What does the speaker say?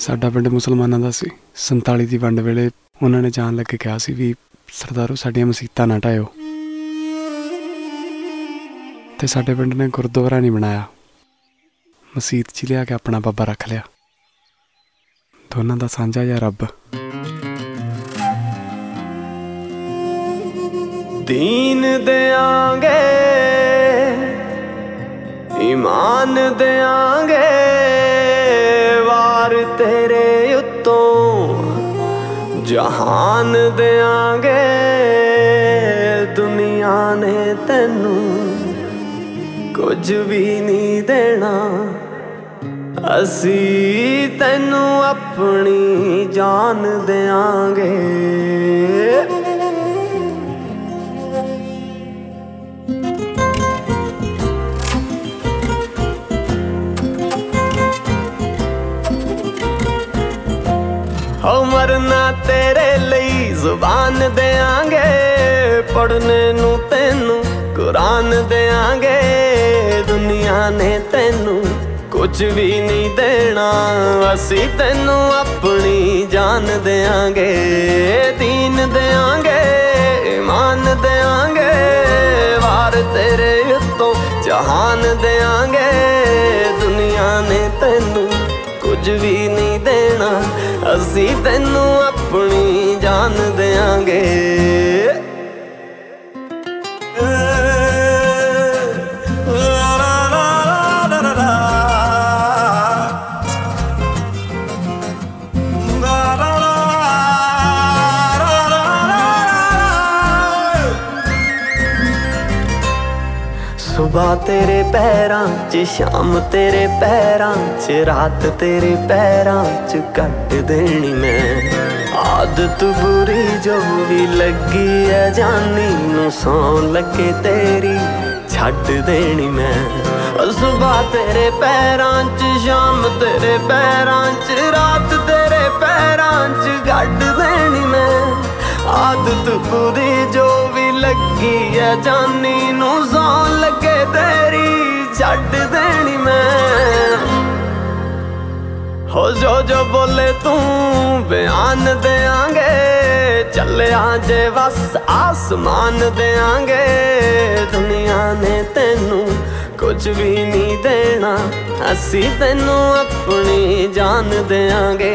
ਸਾਡਾ ਪਿੰਡ ਮੁਸਲਮਾਨਾਂ ਦਾ ਸੀ। 47 ਦੀ ਵੰਡ ਵੇਲੇ ਉਹਨਾਂ ਨੇ ਜਾਣ ਲੱਗੇ ਕਿਹਾ ਸੀ ਵੀ ਸਰਦਾਰੋ, ਸਾਡੀਆਂ ਮਸੀਤਾਂ ਨਾ ਢਾਇਓ ਤੇ ਸਾਡੇ ਪਿੰਡ ਨੇ ਗੁਰਦੁਆਰਾ ਨਹੀਂ ਬਣਾਇਆ। ਮਸੀਤ 'ਚ ਲਿਆ ਕੇ ਆਪਣਾ ਬਾਬਾ ਰੱਖ ਲਿਆ। ਦੋਨਾਂ ਦਾ ਸਾਂਝਾ ਜਾਂ ਰੱਬ। ਦੀਨ ਦੇਾਂਗੇ ਈਮਾਨ ਦੇਾਂਗੇ ਜਹਾਨ ਦੇਾਂਗੇ ਦੁਨੀਆ ਨੇ ਤੈਨੂੰ ਕੁਝ ਵੀ ਨਹੀਂ ਦੇਣਾ। ਅਸੀਂ ਤੈਨੂੰ ਆਪਣੀ ਜਾਨ ਦੇਾਂਗੇ ਹੋ ਮਰਨਾ ਤੇਰੇ ਲਈ ਜ਼ੁਬਾਨ ਦੇਾਂਗੇ ਪੜਨੇ ਨੂੰ ਤੈਨੂੰ ਕੁਰਾਨ ਦੇਾਂਗੇ ਦੁਨੀਆ ਨੇ ਤੈਨੂੰ ਕੁਝ ਵੀ ਨਹੀਂ ਦੇਣਾ, ਅਸੀਂ ਤੈਨੂੰ ਆਪਣੀ ਜਾਨ ਦੇਾਂਗੇ ਦੀਨ ਦੇਾਂਗੇ ਇਮਾਨ ਦੇਾਂਗੇ ਵਾਰ ਤੇਰੇ ਉੱਤੋਂ ਜਹਾਨ ਦੇਾਂਗੇ ਦੁਨੀਆ ਨੇ ਤੈਨੂੰ ਕੁਝ ਵੀ ਨਹੀਂ ਦੇਣਾ ਅਸੀਂ ਤੈਨੂੰ ਆਪਣੀ ਜਾਨ ਦੇਾਂਗੇ ਸੁਬਾ ਤੇਰੇ ਪੈਰਾਂ 'ਚ, ਸ਼ਾਮ ਤੇਰੇ ਪੈਰਾਂ 'ਚ, ਰਾਤ ਤੇਰੇ ਪੈਰਾਂ 'ਚ ਕੱਟ ਦੇਣੀ ਮੈਂ। ਆਦਤ ਬੁਰੀ ਜੋ ਵੀ ਲੱਗੀ ਐ ਜਾਨੀ ਨੂੰ ਸੌ ਲੱਗੇ ਤੇਰੀ, ਛੱਡ ਦੇਣੀ ਮੈਂ। ਸੁਬਾ ਤੇਰੇ ਪੈਰਾਂ 'ਚ, ਸ਼ਾਮ ਤੇਰੇ ਪੈਰਾਂ 'ਚ, ਰਾਤ ਤੇਰੇ ਪੈਰਾਂ 'ਚ ਗੱਡ ਦੇਣੀ ਮੈਂ। ਆਦਤ ਬੁਰੀ ਜੋ ਵੀ ਲੱਗੀ ਐ ਜਾਨੀ ਨੂੰ ਸੌਣ ਛੱਡ ਦੇਣੀ ਮੈਂ। ਹੋ ਜੋ ਜੋ ਬੋਲੇ ਤੂੰ, ਬਿਆਨ ਦੇਾਂਗੇ ਚੱਲਿਆ ਜੇ ਵਸ, ਆਸਮਾਨ ਦੇਾਂਗੇ ਦੁਨੀਆ ਨੇ ਤੈਨੂੰ ਕੁਝ ਵੀ ਨਹੀਂ ਦੇਣਾ। ਅਸੀਂ ਤੈਨੂੰ ਆਪਣੀ ਜਾਨ ਦੇਾਂਗੇ